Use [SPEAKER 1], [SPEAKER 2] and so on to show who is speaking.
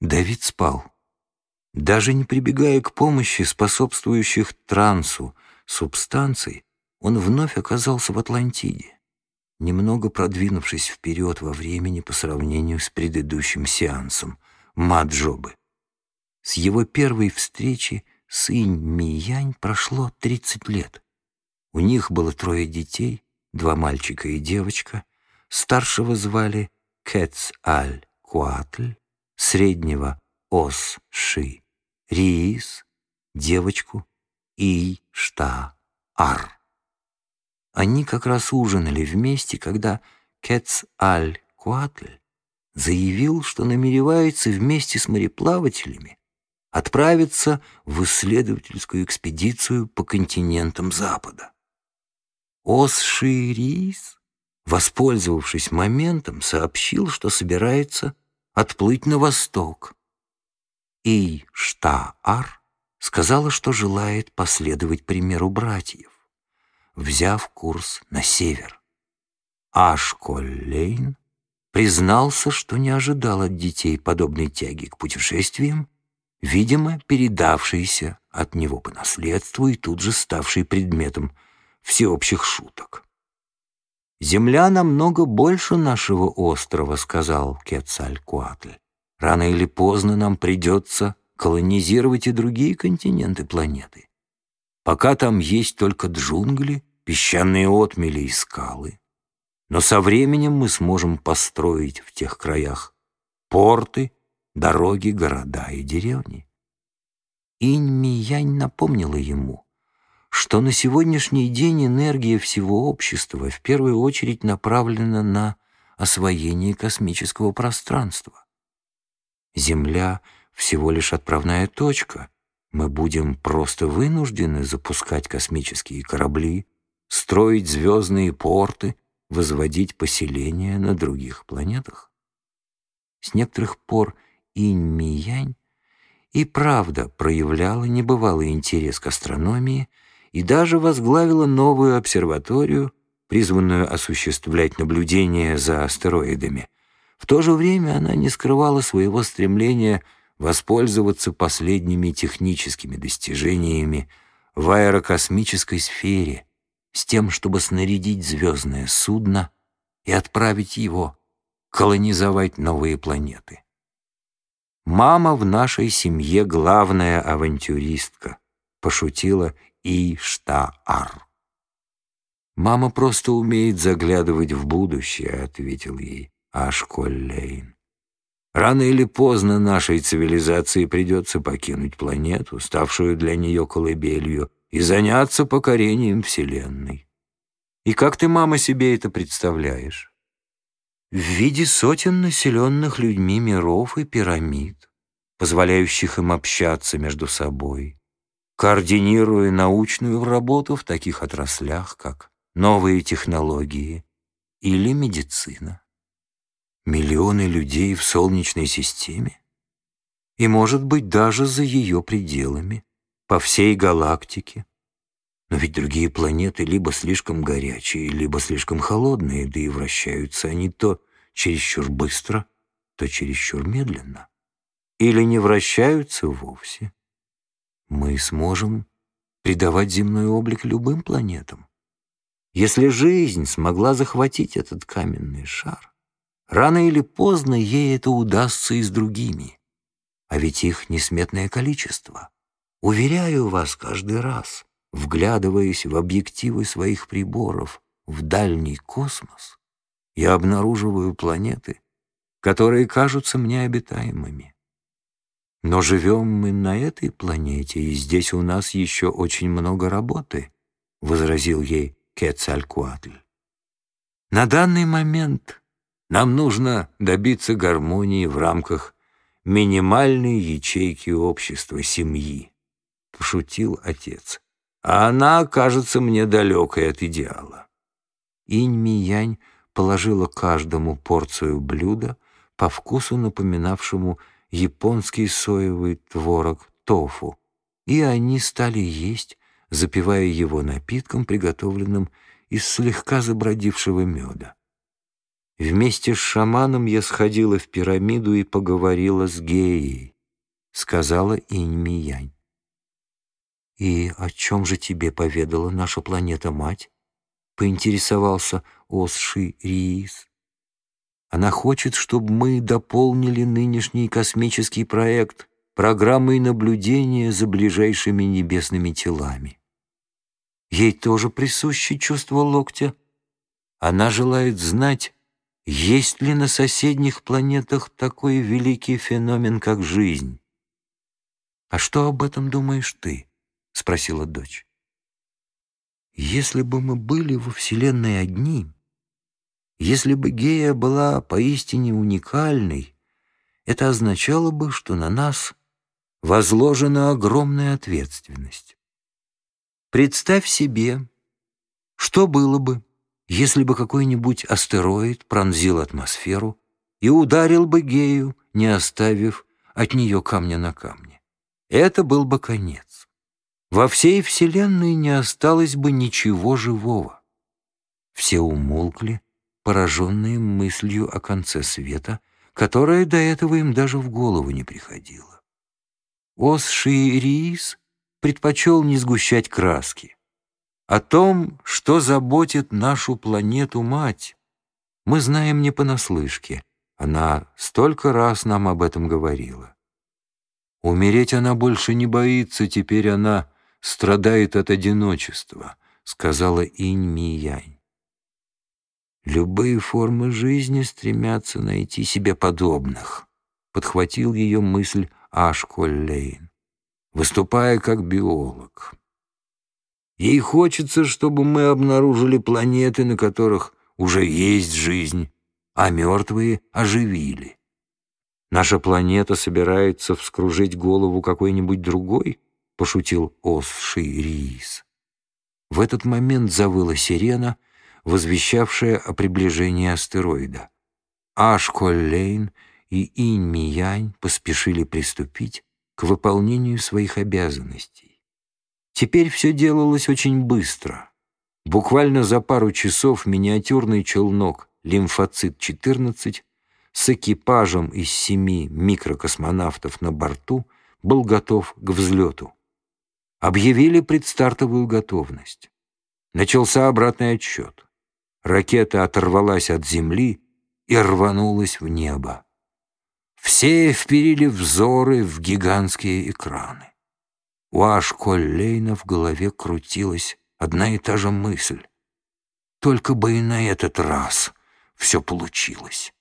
[SPEAKER 1] Давид спал. Даже не прибегая к помощи способствующих трансу субстанций, он вновь оказался в Атлантиде, немного продвинувшись вперед во времени по сравнению с предыдущим сеансом Маджобы. С его первой встречи с Инь Миянь прошло 30 лет. У них было трое детей, два мальчика и девочка. Старшего звали Кэц Аль Куатль, среднего Ос Ши, Риис, девочку И Шта Ар. Они как раз ужинали вместе, когда Кэц Аль Куатль заявил, что намеревается вместе с мореплавателями отправиться в исследовательскую экспедицию по континентам Запада. Ос Ши Риис воспользовавшись моментом, сообщил, что собирается отплыть на восток. И Штаар сказала, что желает последовать примеру братьев, взяв курс на север. Ашколлейн признался, что не ожидал от детей подобной тяги к путешествиям, видимо, передавшейся от него по наследству и тут же ставшей предметом всеобщих шуток. «Земля намного больше нашего острова», — сказал Кецалькуатль. «Рано или поздно нам придется колонизировать и другие континенты планеты. Пока там есть только джунгли, песчаные отмели и скалы. Но со временем мы сможем построить в тех краях порты, дороги, города и деревни». Инь-Миянь напомнила ему — что на сегодняшний день энергия всего общества в первую очередь направлена на освоение космического пространства. Земля — всего лишь отправная точка. Мы будем просто вынуждены запускать космические корабли, строить звездные порты, возводить поселения на других планетах. С некоторых пор Инь-Ми-Янь и правда проявляла небывалый интерес к астрономии — и даже возглавила новую обсерваторию, призванную осуществлять наблюдения за астероидами. В то же время она не скрывала своего стремления воспользоваться последними техническими достижениями в аэрокосмической сфере с тем, чтобы снарядить звездное судно и отправить его колонизовать новые планеты. «Мама в нашей семье главная авантюристка», — пошутила Иштаар. «Мама просто умеет заглядывать в будущее», — ответил ей Ашколлейн. «Рано или поздно нашей цивилизации придется покинуть планету, ставшую для нее колыбелью, и заняться покорением Вселенной. И как ты, мама, себе это представляешь?» «В виде сотен населенных людьми миров и пирамид, позволяющих им общаться между собой» координируя научную работу в таких отраслях, как новые технологии или медицина. Миллионы людей в Солнечной системе и, может быть, даже за ее пределами, по всей галактике. Но ведь другие планеты либо слишком горячие, либо слишком холодные, да и вращаются они то чересчур быстро, то чересчур медленно. Или не вращаются вовсе мы сможем придавать земной облик любым планетам. Если жизнь смогла захватить этот каменный шар, рано или поздно ей это удастся и с другими. А ведь их несметное количество. Уверяю вас каждый раз, вглядываясь в объективы своих приборов в дальний космос, я обнаруживаю планеты, которые кажутся мне обитаемыми. Но живем мы на этой планете, и здесь у нас еще очень много работы», — возразил ей Кецалькуатль. «На данный момент нам нужно добиться гармонии в рамках минимальной ячейки общества, семьи», — пошутил отец. «А она кажется мне далекой от идеала». Инь-Ми-Янь положила каждому порцию блюда, по вкусу напоминавшему японский соевый творог тофу, и они стали есть, запивая его напитком, приготовленным из слегка забродившего меда. Вместе с шаманом я сходила в пирамиду и поговорила с Геей, сказала Инь-Миянь. «И о чем же тебе поведала наша планета-мать?» — поинтересовался Осши Риис. «Она хочет, чтобы мы дополнили нынешний космический проект программой наблюдения за ближайшими небесными телами. Ей тоже присуще чувство локтя. Она желает знать, есть ли на соседних планетах такой великий феномен, как жизнь. «А что об этом думаешь ты?» — спросила дочь. «Если бы мы были во Вселенной одни, если бы Гея была поистине уникальной, это означало бы, что на нас возложена огромная ответственность. Представь себе, что было бы, если бы какой-нибудь астероид пронзил атмосферу и ударил бы Гею, не оставив от нее камня на камне. Это был бы конец. Во всей Вселенной не осталось бы ничего живого. Все умолкли, пораженные мыслью о конце света, которая до этого им даже в голову не приходила. Ос-Шириис предпочел не сгущать краски. О том, что заботит нашу планету-мать, мы знаем не понаслышке. Она столько раз нам об этом говорила. Умереть она больше не боится, теперь она страдает от одиночества, сказала Инь-Ми-Янь. Любые формы жизни стремятся найти себе подобных, подхватил ее мысль Ашколлейн, выступая как биолог. Ей хочется, чтобы мы обнаружили планеты, на которых уже есть жизнь, а мертвые оживили. Наша планета собирается вскружить голову какой-нибудь другой, пошутил Осши Риис. В этот момент завыла сирена, возвещавшая о приближении астероида. Ашколлейн и Инь-Миянь поспешили приступить к выполнению своих обязанностей. Теперь все делалось очень быстро. Буквально за пару часов миниатюрный челнок «Лимфоцит-14» с экипажем из семи микрокосмонавтов на борту был готов к взлету. Объявили предстартовую готовность. Начался обратный отсчет. Ракета оторвалась от Земли и рванулась в небо. Все вперили взоры в гигантские экраны. У Ашколлейна в голове крутилась одна и та же мысль. Только бы и на этот раз все получилось.